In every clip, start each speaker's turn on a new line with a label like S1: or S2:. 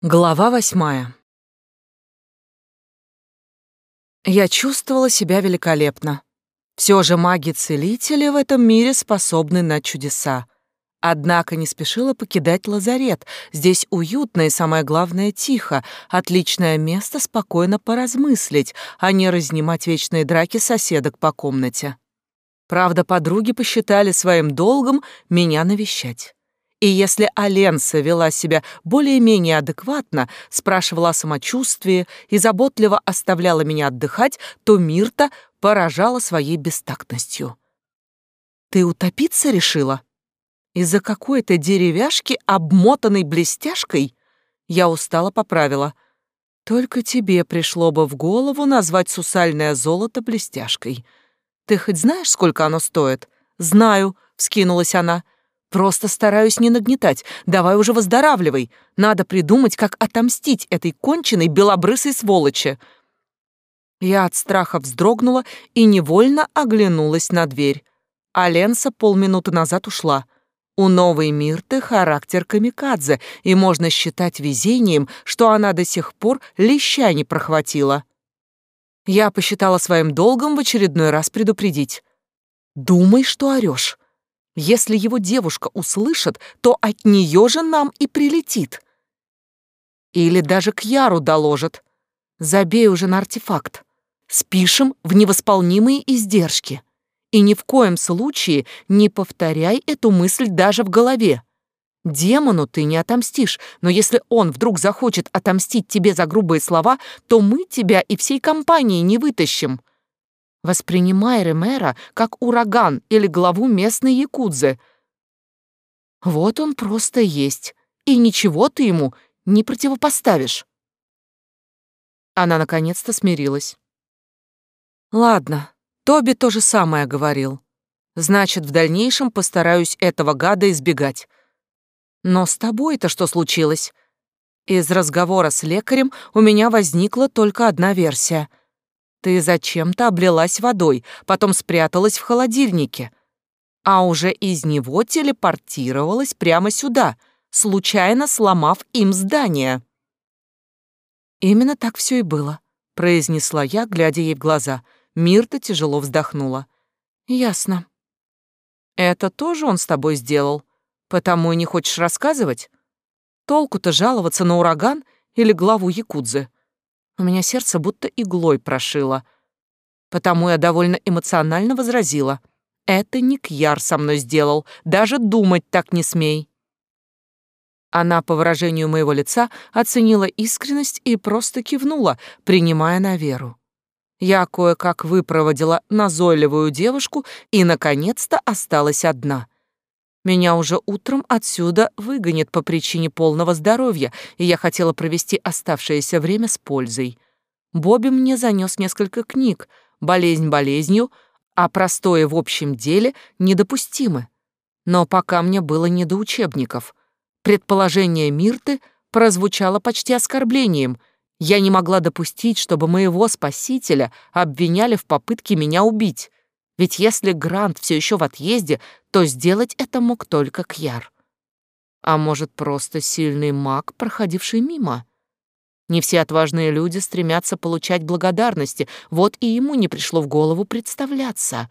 S1: Глава восьмая. Я чувствовала себя великолепно. Все же маги-целители в этом мире способны на чудеса. Однако не спешила покидать лазарет. Здесь уютно и, самое главное, тихо. Отличное место спокойно поразмыслить, а не разнимать вечные драки соседок по комнате. Правда, подруги посчитали своим долгом меня навещать. И если Аленса вела себя более-менее адекватно, спрашивала о самочувствии и заботливо оставляла меня отдыхать, то Мирта поражала своей бестактностью. «Ты утопиться решила? Из-за какой-то деревяшки, обмотанной блестяшкой?» Я устало поправила. «Только тебе пришло бы в голову назвать сусальное золото блестяшкой. Ты хоть знаешь, сколько оно стоит?» «Знаю», — вскинулась она, — Просто стараюсь не нагнетать. Давай уже выздоравливай. Надо придумать, как отомстить этой конченной белобрысой сволочи. Я от страха вздрогнула и невольно оглянулась на дверь. А Ленса полминуты назад ушла. У новой Мирты характер камикадзе, и можно считать везением, что она до сих пор леща не прохватила. Я посчитала своим долгом в очередной раз предупредить. «Думай, что орешь. Если его девушка услышит, то от нее же нам и прилетит. Или даже к Яру доложит. Забей уже на артефакт. Спишем в невосполнимые издержки. И ни в коем случае не повторяй эту мысль даже в голове. Демону ты не отомстишь, но если он вдруг захочет отомстить тебе за грубые слова, то мы тебя и всей компании не вытащим. Воспринимай Ремера как ураган или главу местной якудзы. Вот он просто есть, и ничего ты ему не противопоставишь. Она наконец-то смирилась. Ладно, Тоби то же самое говорил. Значит, в дальнейшем постараюсь этого гада избегать. Но с тобой-то что случилось? Из разговора с лекарем у меня возникла только одна версия. Ты зачем-то облилась водой, потом спряталась в холодильнике, а уже из него телепортировалась прямо сюда, случайно сломав им здание. Именно так все и было, произнесла я, глядя ей в глаза. Мирта тяжело вздохнула. Ясно. Это тоже он с тобой сделал, потому и не хочешь рассказывать? Толку-то жаловаться на ураган или главу Якудзы. У меня сердце будто иглой прошило. Потому я довольно эмоционально возразила. «Это не Кьяр со мной сделал. Даже думать так не смей». Она, по выражению моего лица, оценила искренность и просто кивнула, принимая на веру. Я кое-как выпроводила назойливую девушку и, наконец-то, осталась одна — меня уже утром отсюда выгонят по причине полного здоровья, и я хотела провести оставшееся время с пользой. Бобби мне занес несколько книг, болезнь болезнью, а простое в общем деле недопустимо. Но пока мне было не до учебников. Предположение Мирты прозвучало почти оскорблением. Я не могла допустить, чтобы моего спасителя обвиняли в попытке меня убить. Ведь если Грант все еще в отъезде, то сделать это мог только Кьяр. А может, просто сильный маг, проходивший мимо? Не все отважные люди стремятся получать благодарности, вот и ему не пришло в голову представляться.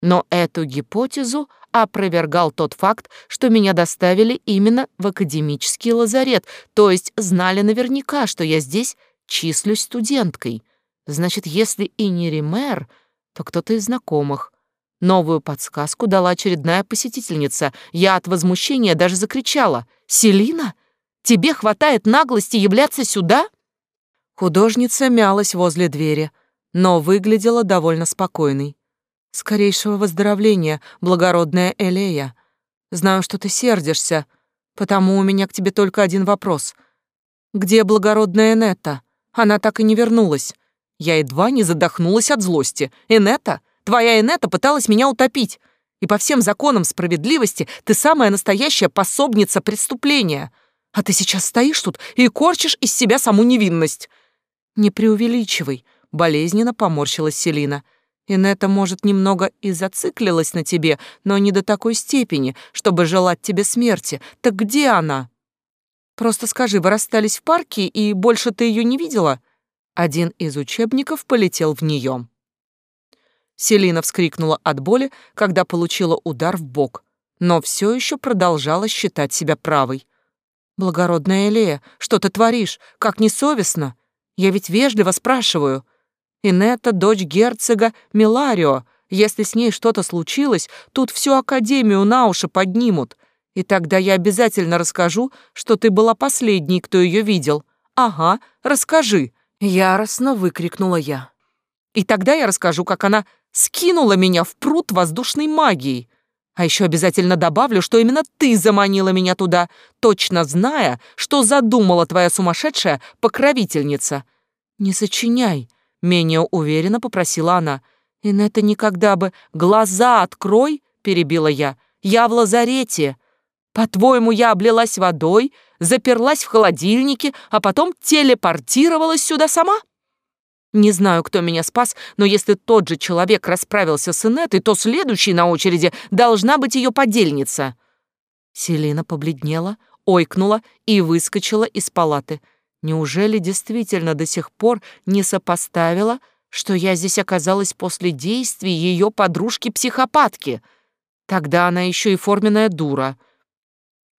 S1: Но эту гипотезу опровергал тот факт, что меня доставили именно в академический лазарет, то есть знали наверняка, что я здесь числюсь студенткой. Значит, если и не Ример, то кто-то из знакомых. Новую подсказку дала очередная посетительница. Я от возмущения даже закричала. «Селина? Тебе хватает наглости являться сюда?» Художница мялась возле двери, но выглядела довольно спокойной. «Скорейшего выздоровления, благородная Элея. Знаю, что ты сердишься, потому у меня к тебе только один вопрос. Где благородная Нетта? Она так и не вернулась. Я едва не задохнулась от злости. Энета? Твоя Энета пыталась меня утопить. И по всем законам справедливости ты самая настоящая пособница преступления. А ты сейчас стоишь тут и корчишь из себя саму невинность. Не преувеличивай, болезненно поморщилась Селина. Инета, может, немного и зациклилась на тебе, но не до такой степени, чтобы желать тебе смерти. Так где она? Просто скажи, вы расстались в парке, и больше ты ее не видела?» Один из учебников полетел в нее. Селина вскрикнула от боли, когда получила удар в бок, но все еще продолжала считать себя правой. «Благородная Элея, что ты творишь? Как несовестно! Я ведь вежливо спрашиваю. Инетта — дочь герцога Миларио. Если с ней что-то случилось, тут всю Академию на уши поднимут. И тогда я обязательно расскажу, что ты была последней, кто ее видел. Ага, расскажи!» Яростно выкрикнула я. «И тогда я расскажу, как она скинула меня в пруд воздушной магией. А еще обязательно добавлю, что именно ты заманила меня туда, точно зная, что задумала твоя сумасшедшая покровительница. Не сочиняй, менее уверенно попросила она. И на это никогда бы глаза открой, перебила я. Я в лазарете. По-твоему, я облилась водой, заперлась в холодильнике, а потом телепортировалась сюда сама? Не знаю, кто меня спас, но если тот же человек расправился с Инетой, то следующей на очереди должна быть ее подельница. Селина побледнела, ойкнула и выскочила из палаты. Неужели действительно до сих пор не сопоставила, что я здесь оказалась после действий ее подружки-психопатки? Тогда она еще и форменная дура.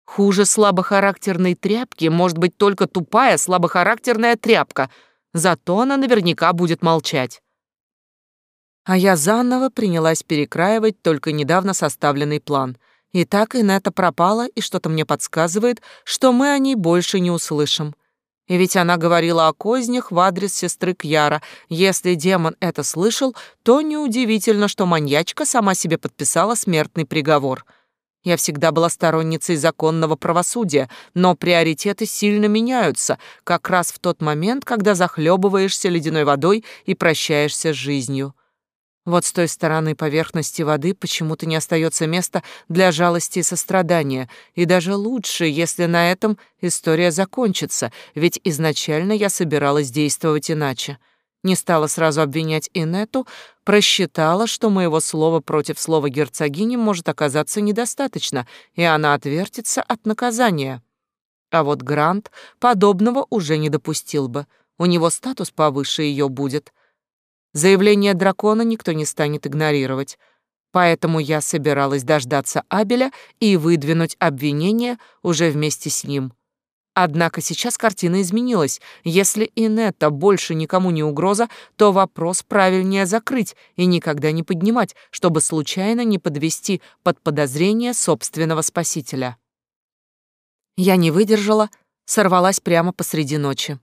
S1: Хуже слабохарактерной тряпки может быть только тупая слабохарактерная тряпка — Зато она наверняка будет молчать. А я заново принялась перекраивать только недавно составленный план. И так Инетта пропала, и что-то мне подсказывает, что мы о ней больше не услышим. И ведь она говорила о кознях в адрес сестры Кьяра. Если демон это слышал, то неудивительно, что маньячка сама себе подписала смертный приговор — я всегда была сторонницей законного правосудия, но приоритеты сильно меняются, как раз в тот момент, когда захлебываешься ледяной водой и прощаешься с жизнью. Вот с той стороны поверхности воды почему-то не остается места для жалости и сострадания, и даже лучше, если на этом история закончится, ведь изначально я собиралась действовать иначе. Не стала сразу обвинять Инету, просчитала, что моего слова против слова герцогини может оказаться недостаточно, и она отвертится от наказания. А вот Грант подобного уже не допустил бы. У него статус повыше ее будет. Заявление дракона никто не станет игнорировать. Поэтому я собиралась дождаться Абеля и выдвинуть обвинение уже вместе с ним. Однако сейчас картина изменилась. Если Инетта больше никому не угроза, то вопрос правильнее закрыть и никогда не поднимать, чтобы случайно не подвести под подозрение собственного спасителя. Я не выдержала, сорвалась прямо посреди ночи.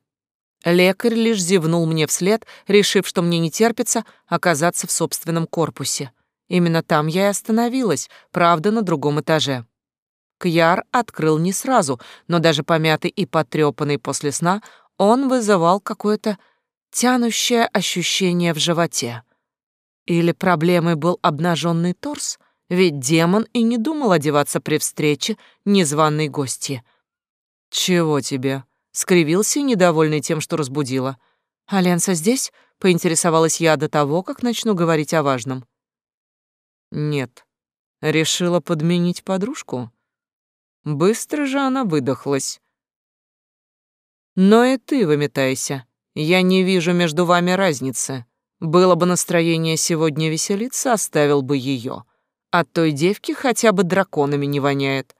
S1: Лекарь лишь зевнул мне вслед, решив, что мне не терпится оказаться в собственном корпусе. Именно там я и остановилась, правда, на другом этаже. Кьяр открыл не сразу, но даже помятый и потрепанный после сна, он вызывал какое-то тянущее ощущение в животе. Или проблемой был обнаженный торс, ведь демон и не думал одеваться при встрече незваной гости. «Чего тебе?» — скривился, недовольный тем, что разбудила. «Аленса здесь?» — поинтересовалась я до того, как начну говорить о важном. «Нет. Решила подменить подружку?» Быстро же она выдохлась. Но и ты выметайся. Я не вижу между вами разницы. Было бы настроение сегодня веселиться, оставил бы ее. От той девки хотя бы драконами не воняет.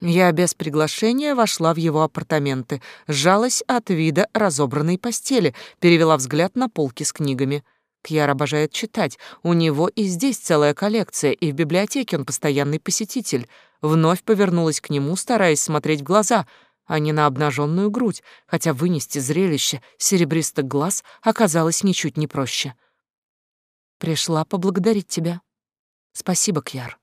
S1: Я без приглашения вошла в его апартаменты, сжалась от вида разобранной постели, перевела взгляд на полки с книгами. Кьяр обожает читать, у него и здесь целая коллекция, и в библиотеке он постоянный посетитель — вновь повернулась к нему, стараясь смотреть в глаза, а не на обнаженную грудь, хотя вынести зрелище серебристых глаз оказалось ничуть не проще. «Пришла поблагодарить тебя. Спасибо, Кьяр».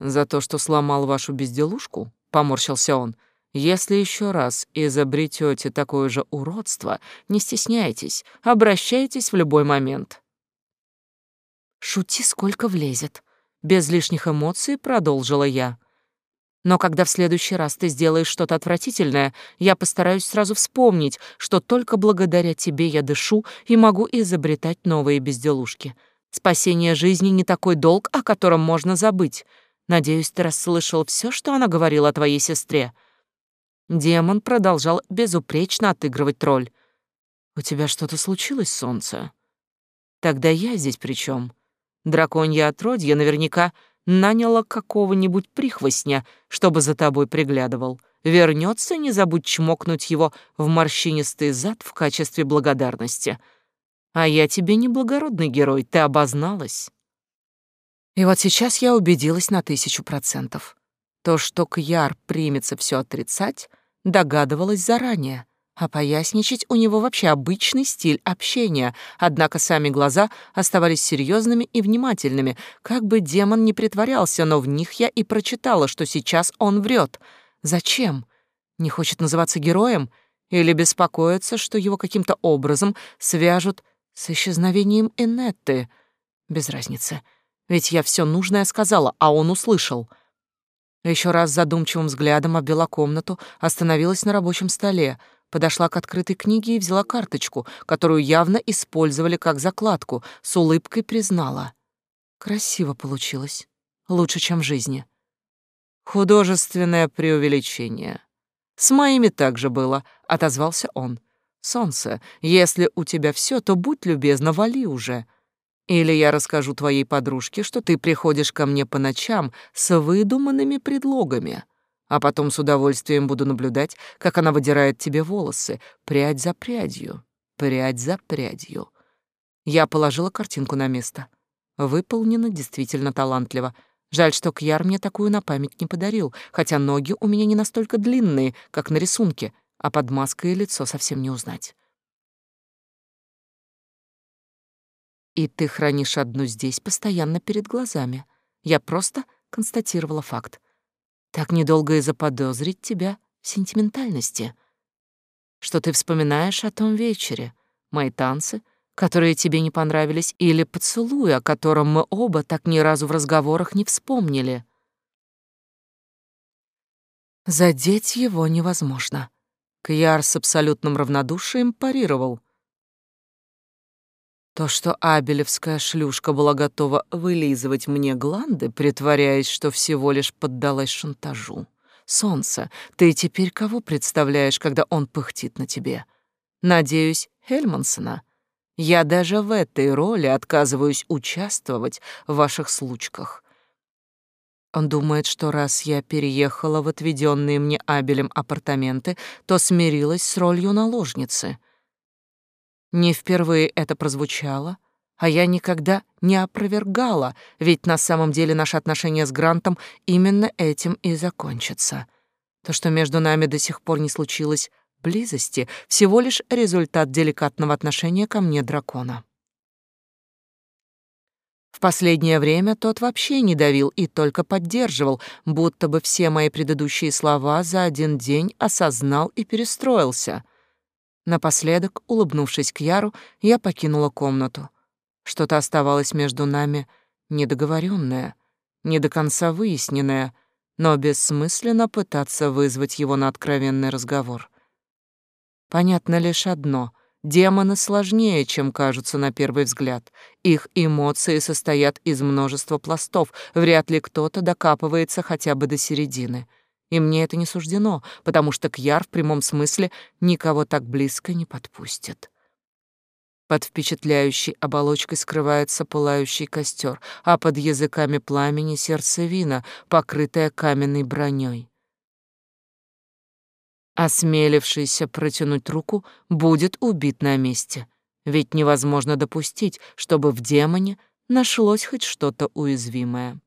S1: «За то, что сломал вашу безделушку?» — поморщился он. «Если еще раз изобретете такое же уродство, не стесняйтесь, обращайтесь в любой момент». «Шути, сколько влезет», без лишних эмоций продолжила я. Но когда в следующий раз ты сделаешь что-то отвратительное, я постараюсь сразу вспомнить, что только благодаря тебе я дышу и могу изобретать новые безделушки. Спасение жизни не такой долг, о котором можно забыть. Надеюсь, ты расслышал все, что она говорила о твоей сестре. Демон продолжал безупречно отыгрывать роль. «У тебя что-то случилось, солнце?» «Тогда я здесь при чем? Драконья отродье наверняка наняла какого-нибудь прихвостня, чтобы за тобой приглядывал. Вернется, не забудь чмокнуть его в морщинистый зад в качестве благодарности. А я тебе не благородный герой, ты обозналась. И вот сейчас я убедилась на тысячу процентов. То, что Кьяр примется все отрицать, догадывалась заранее. А поясничать у него вообще обычный стиль общения, однако сами глаза оставались серьезными и внимательными, как бы демон не притворялся, но в них я и прочитала, что сейчас он врет. Зачем? Не хочет называться героем? Или беспокоится, что его каким-то образом свяжут с исчезновением Энетты? Без разницы. Ведь я все нужное сказала, а он услышал. Еще раз задумчивым взглядом обвела комнату, остановилась на рабочем столе — подошла к открытой книге и взяла карточку, которую явно использовали как закладку, с улыбкой признала. Красиво получилось. Лучше, чем в жизни. Художественное преувеличение. С моими также было, отозвался он. Солнце, если у тебя все, то будь любезна, вали уже. Или я расскажу твоей подружке, что ты приходишь ко мне по ночам с выдуманными предлогами а потом с удовольствием буду наблюдать, как она выдирает тебе волосы, прядь за прядью, прядь за прядью. Я положила картинку на место. Выполнено действительно талантливо. Жаль, что Кьяр мне такую на память не подарил, хотя ноги у меня не настолько длинные, как на рисунке, а под маской лицо совсем не узнать. И ты хранишь одну здесь постоянно перед глазами. Я просто констатировала факт. Так недолго и заподозрить тебя в сентиментальности. Что ты вспоминаешь о том вечере, мои танцы, которые тебе не понравились, или поцелуй, о котором мы оба так ни разу в разговорах не вспомнили. Задеть его невозможно. Кьяр с абсолютным равнодушием парировал — то, что Абелевская шлюшка была готова вылизывать мне гланды, притворяясь, что всего лишь поддалась шантажу. Солнце, ты теперь кого представляешь, когда он пыхтит на тебе? Надеюсь, Хельмансона. Я даже в этой роли отказываюсь участвовать в ваших случках. Он думает, что раз я переехала в отведенные мне Абелем апартаменты, то смирилась с ролью наложницы — не впервые это прозвучало, а я никогда не опровергала, ведь на самом деле наши отношения с Грантом именно этим и закончатся. То, что между нами до сих пор не случилось близости, всего лишь результат деликатного отношения ко мне дракона. В последнее время тот вообще не давил и только поддерживал, будто бы все мои предыдущие слова за один день осознал и перестроился. Напоследок, улыбнувшись к Яру, я покинула комнату. Что-то оставалось между нами недоговоренное, не до конца выясненное, но бессмысленно пытаться вызвать его на откровенный разговор. Понятно лишь одно — демоны сложнее, чем кажутся на первый взгляд. Их эмоции состоят из множества пластов, вряд ли кто-то докапывается хотя бы до середины — и мне это не суждено, потому что Кьяр в прямом смысле никого так близко не подпустит. Под впечатляющей оболочкой скрывается пылающий костер, а под языками пламени сердцевина, покрытая каменной броней. Осмелившийся протянуть руку будет убит на месте, ведь невозможно допустить, чтобы в демоне нашлось хоть что-то уязвимое.